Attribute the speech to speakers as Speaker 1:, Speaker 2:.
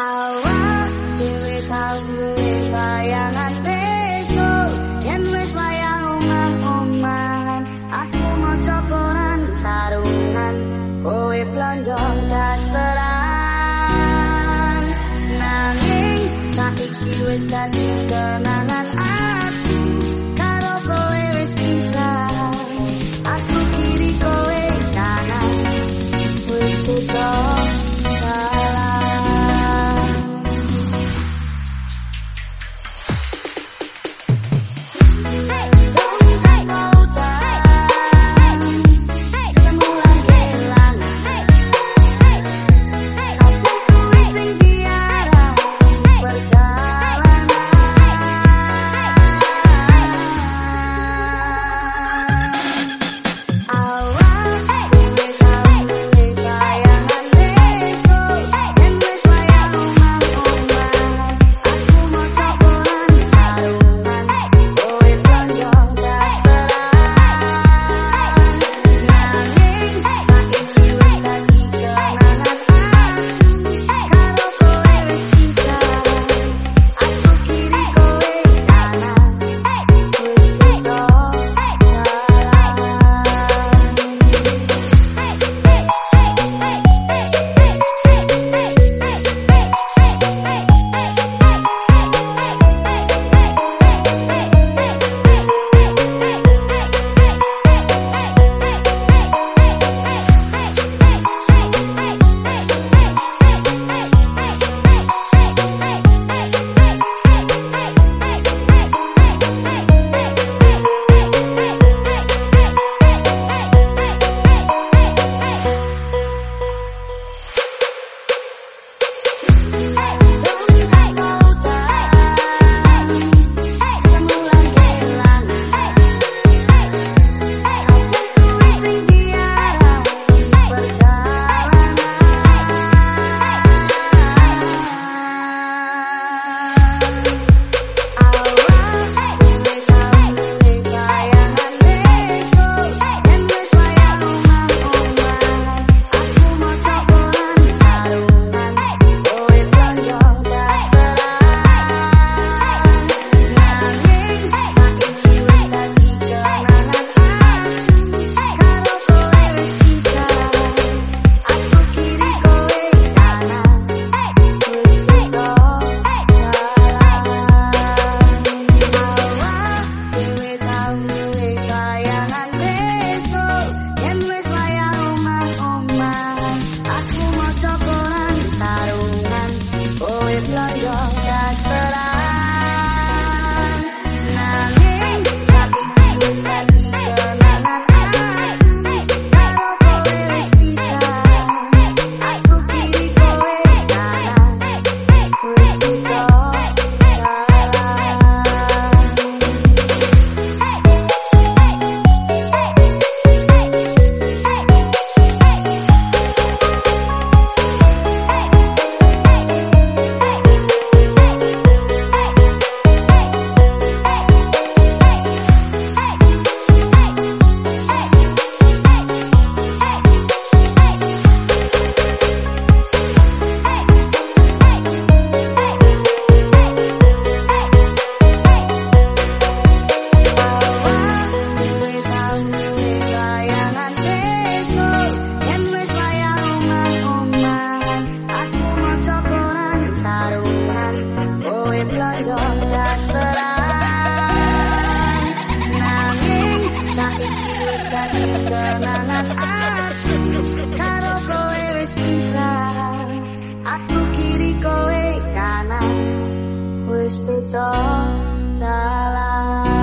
Speaker 1: Awas dhewe tau duwe bayangan besok yen wis wayah omah-omahan aku maca koran sarungan kowe plonjong kenangan aku karo kowe wis pisah aku kiri kowe kanan. Wis beda dalan